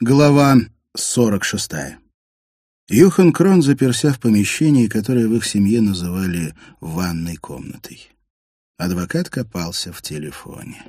Глава 46. Юхан Крон заперся в помещении, которое в их семье называли «ванной комнатой». Адвокат копался в телефоне.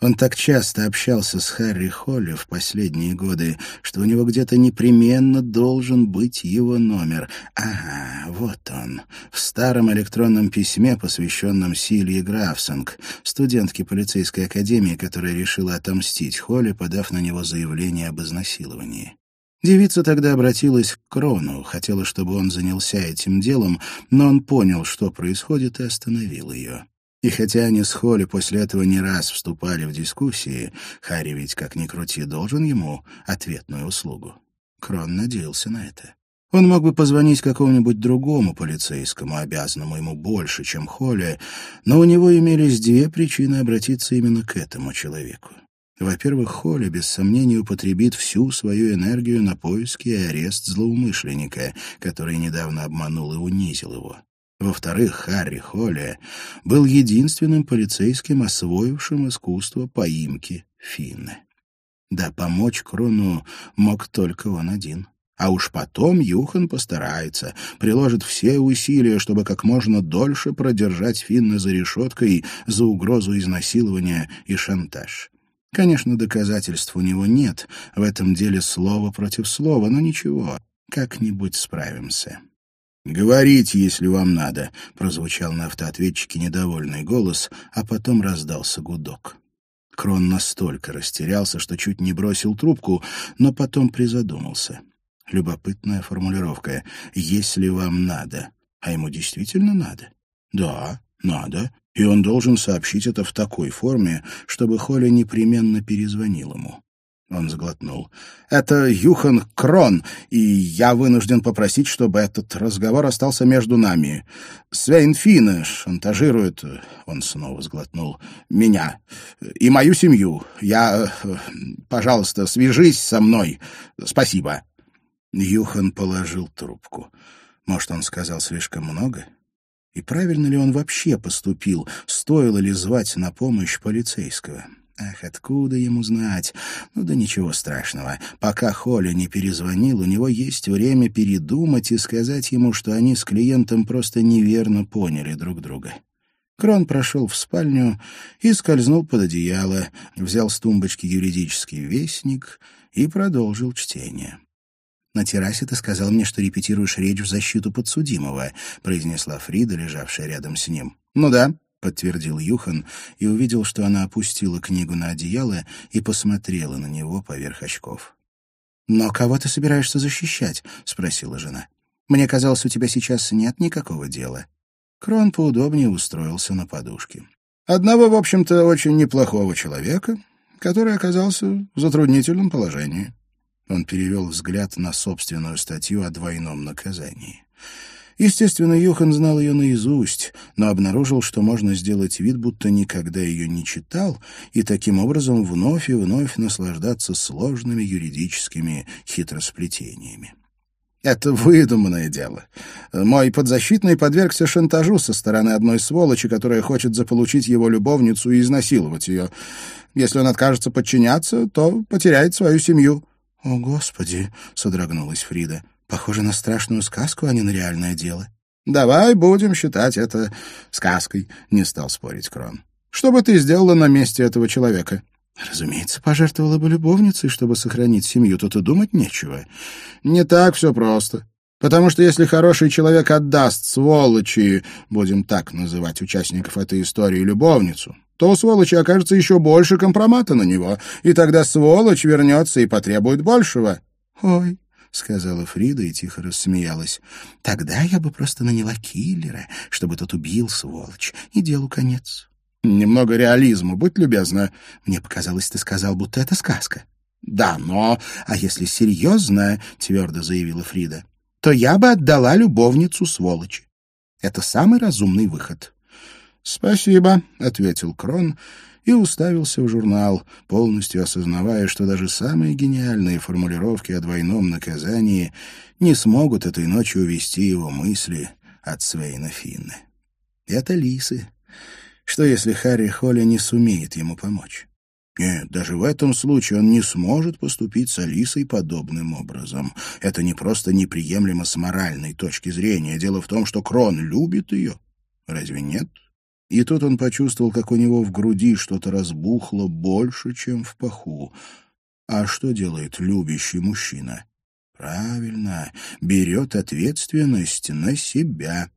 Он так часто общался с Харри Холли в последние годы, что у него где-то непременно должен быть его номер. Ага, вот он, в старом электронном письме, посвященном Силье Графсонг, студентке полицейской академии, которая решила отомстить Холли, подав на него заявление об изнасиловании. Девица тогда обратилась к Крону, хотела, чтобы он занялся этим делом, но он понял, что происходит, и остановил ее. И хотя они с Холли после этого не раз вступали в дискуссии, Харри ведь, как ни крути, должен ему ответную услугу. Крон надеялся на это. Он мог бы позвонить какому-нибудь другому полицейскому, обязанному ему больше, чем Холли, но у него имелись две причины обратиться именно к этому человеку. Во-первых, Холли без сомнения употребит всю свою энергию на поиски и арест злоумышленника, который недавно обманул и унизил его. Во-вторых, Харри Холли был единственным полицейским, освоившим искусство поимки Финны. Да, помочь Крону мог только он один. А уж потом Юхан постарается, приложит все усилия, чтобы как можно дольше продержать Финна за решеткой за угрозу изнасилования и шантаж. Конечно, доказательств у него нет, в этом деле слово против слова, но ничего, как-нибудь справимся. «Говорите, если вам надо», — прозвучал на автоответчике недовольный голос, а потом раздался гудок. Крон настолько растерялся, что чуть не бросил трубку, но потом призадумался. Любопытная формулировка «если вам надо». А ему действительно надо? Да, надо. И он должен сообщить это в такой форме, чтобы Холли непременно перезвонил ему. Он сглотнул. «Это Юхан Крон, и я вынужден попросить, чтобы этот разговор остался между нами. Свейн шантажирует...» Он снова сглотнул. «Меня и мою семью. Я... Пожалуйста, свяжись со мной. Спасибо». Юхан положил трубку. Может, он сказал слишком много? И правильно ли он вообще поступил? Стоило ли звать на помощь полицейского? Ах, откуда ему знать? Ну да ничего страшного. Пока Холли не перезвонил, у него есть время передумать и сказать ему, что они с клиентом просто неверно поняли друг друга. Крон прошел в спальню и скользнул под одеяло, взял с тумбочки юридический вестник и продолжил чтение. «На террасе ты сказал мне, что репетируешь речь в защиту подсудимого», — произнесла Фрида, лежавшая рядом с ним. «Ну да», — подтвердил Юхан и увидел, что она опустила книгу на одеяло и посмотрела на него поверх очков. «Но кого ты собираешься защищать?» — спросила жена. «Мне казалось, у тебя сейчас нет никакого дела». Крон поудобнее устроился на подушке. «Одного, в общем-то, очень неплохого человека, который оказался в затруднительном положении». Он перевел взгляд на собственную статью о двойном наказании. Естественно, Юхан знал ее наизусть, но обнаружил, что можно сделать вид, будто никогда ее не читал, и таким образом вновь и вновь наслаждаться сложными юридическими хитросплетениями. Это выдуманное дело. Мой подзащитный подвергся шантажу со стороны одной сволочи, которая хочет заполучить его любовницу и изнасиловать ее. Если он откажется подчиняться, то потеряет свою семью. — О, Господи! — содрогнулась Фрида. Похоже на страшную сказку, а не на реальное дело. «Давай будем считать это сказкой», — не стал спорить Крон. «Что бы ты сделала на месте этого человека?» «Разумеется, пожертвовала бы любовницей, чтобы сохранить семью, тут и думать нечего». «Не так все просто. Потому что если хороший человек отдаст сволочи, будем так называть участников этой истории, любовницу, то у сволочи окажется еще больше компромата на него, и тогда сволочь вернется и потребует большего». «Ой, — сказала Фрида и тихо рассмеялась. «Тогда я бы просто наняла киллера, чтобы тот убил сволочь, и делу конец». «Немного реализма, будь любезна». «Мне показалось, ты сказал, будто это сказка». «Да, но...» «А если серьезно, — твердо заявила Фрида, — то я бы отдала любовницу сволочи. Это самый разумный выход». «Спасибо», — ответил Крон и уставился в журнал, полностью осознавая, что даже самые гениальные формулировки о двойном наказании не смогут этой ночью увести его мысли от Свейна Финна. Это лисы. Что, если Харри Холли не сумеет ему помочь? Нет, даже в этом случае он не сможет поступить с Алисой подобным образом. Это не просто неприемлемо с моральной точки зрения. Дело в том, что Крон любит ее. Разве нет? И тут он почувствовал, как у него в груди что-то разбухло больше, чем в паху. А что делает любящий мужчина? Правильно, берет ответственность на себя,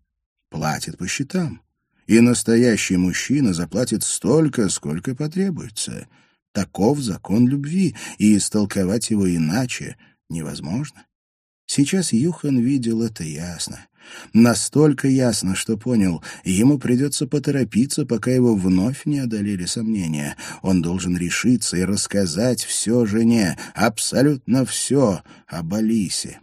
платит по счетам. И настоящий мужчина заплатит столько, сколько потребуется. Таков закон любви, и истолковать его иначе невозможно. Сейчас Юхан видел это ясно. Настолько ясно, что понял, ему придется поторопиться, пока его вновь не одолели сомнения. Он должен решиться и рассказать все жене, абсолютно все об Алисе.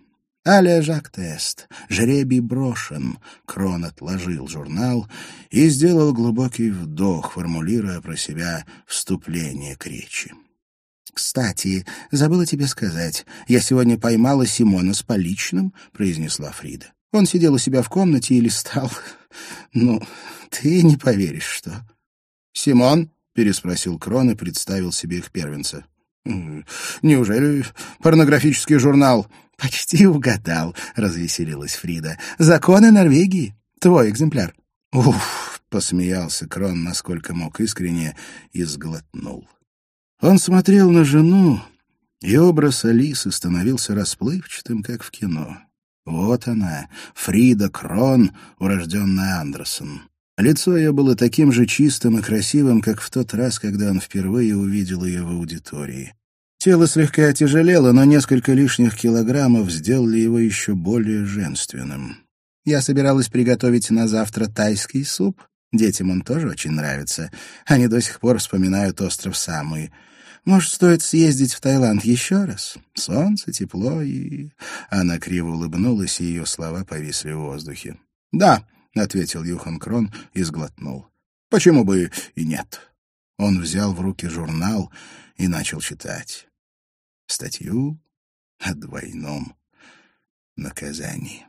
Аля Жак Тест. Жребий брошен. Крон отложил журнал и сделал глубокий вдох, формулируя про себя вступление к речи. «Кстати, забыла тебе сказать, я сегодня поймала Симона с поличным», — произнесла Фрида. Он сидел у себя в комнате и листал. Ну, ты не поверишь, что... «Симон?» — переспросил Крон и представил себе их первенца. «Неужели порнографический журнал?» «Почти угадал», — развеселилась Фрида. «Законы Норвегии. Твой экземпляр». «Уф!» — посмеялся Крон, насколько мог искренне, и сглотнул. Он смотрел на жену, и образ Алисы становился расплывчатым, как в кино. Вот она, Фрида Крон, урожденная Андерсон. Лицо ее было таким же чистым и красивым, как в тот раз, когда он впервые увидел ее в аудитории. Тело слегка отяжелело, но несколько лишних килограммов сделали его еще более женственным. Я собиралась приготовить на завтра тайский суп. Детям он тоже очень нравится. Они до сих пор вспоминают остров Самуи. Может, стоит съездить в Таиланд еще раз? Солнце, тепло и...» Она криво улыбнулась, и ее слова повисли в воздухе. «Да», — ответил Юхан Крон и сглотнул. «Почему бы и нет?» Он взял в руки журнал и начал читать статью о двойном наказании.